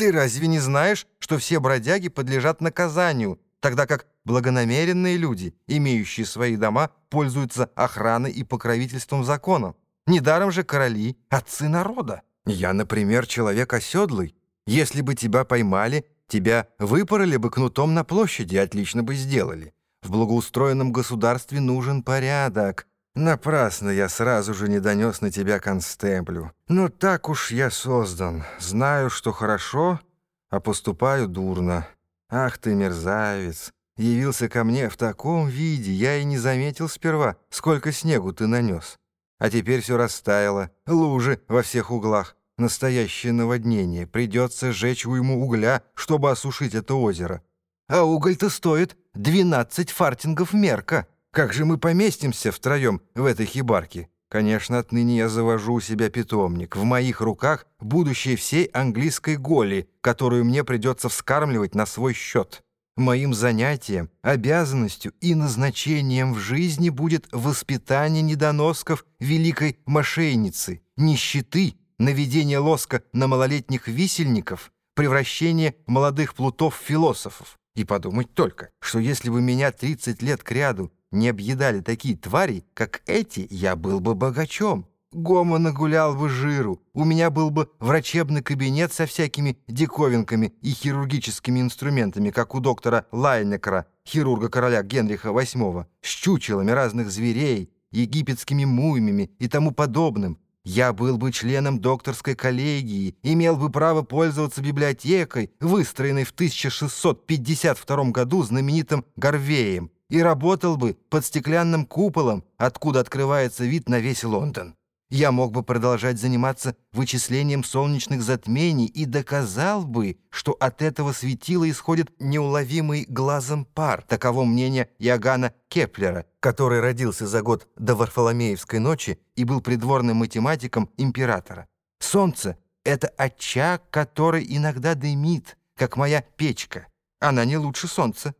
Ты разве не знаешь, что все бродяги подлежат наказанию, тогда как благонамеренные люди, имеющие свои дома, пользуются охраной и покровительством закона? Недаром же короли — отцы народа. Я, например, человек оседлый. Если бы тебя поймали, тебя выпороли бы кнутом на площади, отлично бы сделали. В благоустроенном государстве нужен порядок. Напрасно я сразу же не донес на тебя констеблю. Но так уж я создан. Знаю, что хорошо, а поступаю дурно. Ах ты, мерзавец! Явился ко мне в таком виде, я и не заметил сперва, сколько снегу ты нанес. А теперь все растаяло, лужи во всех углах. Настоящее наводнение. Придется сжечь уйму угля, чтобы осушить это озеро. А уголь-то стоит 12 фартингов мерка. Как же мы поместимся втроем в этой хибарке? Конечно, отныне я завожу у себя питомник. В моих руках будущее всей английской голи, которую мне придется вскармливать на свой счет. Моим занятием, обязанностью и назначением в жизни будет воспитание недоносков великой мошенницы, нищеты, наведение лоска на малолетних висельников, превращение молодых плутов в философов. И подумать только, что если бы меня 30 лет кряду не объедали такие твари, как эти, я был бы богачом. Гома нагулял бы жиру, у меня был бы врачебный кабинет со всякими диковинками и хирургическими инструментами, как у доктора Лайнекера, хирурга короля Генриха VIII, с чучелами разных зверей, египетскими мумиями и тому подобным. Я был бы членом докторской коллегии, имел бы право пользоваться библиотекой, выстроенной в 1652 году знаменитым Гарвеем, и работал бы под стеклянным куполом, откуда открывается вид на весь Лондон. Я мог бы продолжать заниматься вычислением солнечных затмений и доказал бы, что от этого светила исходит неуловимый глазом пар. Таково мнение Иоганна Кеплера, который родился за год до Варфоломеевской ночи и был придворным математиком императора. Солнце — это очаг, который иногда дымит, как моя печка. Она не лучше солнца.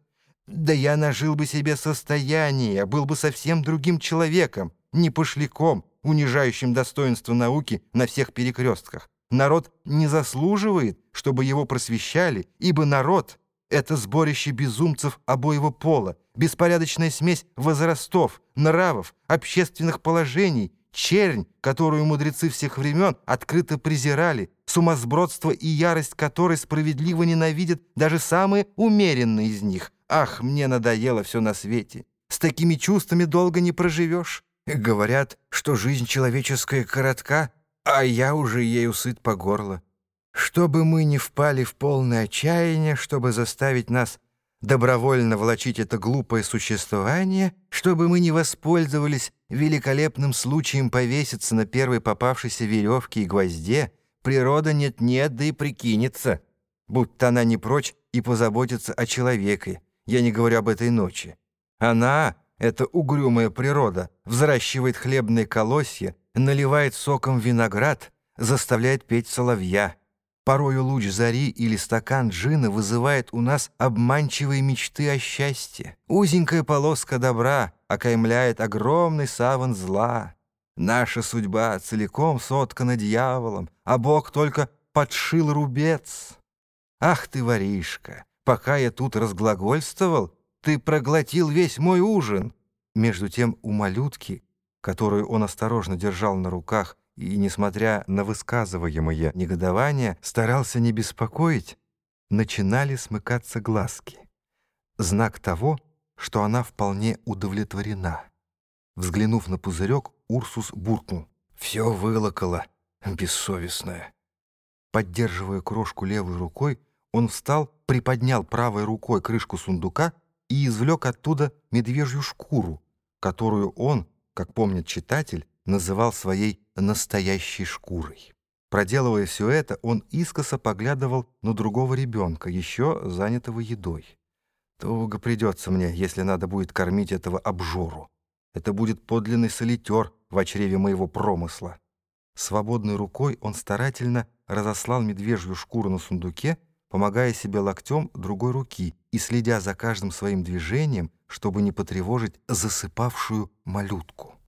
Да я нажил бы себе состояние, был бы совсем другим человеком, не пошляком, унижающим достоинство науки на всех перекрестках. Народ не заслуживает, чтобы его просвещали, ибо народ — это сборище безумцев обоего пола, беспорядочная смесь возрастов, нравов, общественных положений, чернь, которую мудрецы всех времен открыто презирали, сумасбродство и ярость которой справедливо ненавидят даже самые умеренные из них. Ах, мне надоело все на свете. С такими чувствами долго не проживешь. Говорят, что жизнь человеческая коротка, а я уже ею сыт по горло. Чтобы мы не впали в полное отчаяние, чтобы заставить нас добровольно влачить это глупое существование, чтобы мы не воспользовались великолепным случаем повеситься на первой попавшейся веревке и гвозде, природа нет-нет, да и прикинется, будто она не прочь и позаботится о человеке. Я не говорю об этой ночи. Она эта угрюмая природа взращивает хлебные колосья, наливает соком виноград, заставляет петь соловья. Порою луч зари или стакан джина вызывает у нас обманчивые мечты о счастье. Узенькая полоска добра окаймляет огромный саван зла. Наша судьба целиком соткана дьяволом, а Бог только подшил рубец. Ах ты, воришка, пока я тут разглагольствовал, ты проглотил весь мой ужин!» Между тем у малютки, которую он осторожно держал на руках и, несмотря на высказываемое негодование, старался не беспокоить, начинали смыкаться глазки. Знак того, что она вполне удовлетворена. Взглянув на пузырек, Урсус буркнул. «Все вылокало, бессовестная». Поддерживая крошку левой рукой, он встал, приподнял правой рукой крышку сундука и извлек оттуда медвежью шкуру, которую он, как помнит читатель, называл своей настоящей шкурой. Проделывая все это, он искоса поглядывал на другого ребенка, еще занятого едой. Туго придется мне, если надо будет кормить этого обжору. Это будет подлинный солитер в чреве моего промысла. Свободной рукой он старательно разослал медвежью шкуру на сундуке, помогая себе локтем другой руки и следя за каждым своим движением, чтобы не потревожить засыпавшую малютку.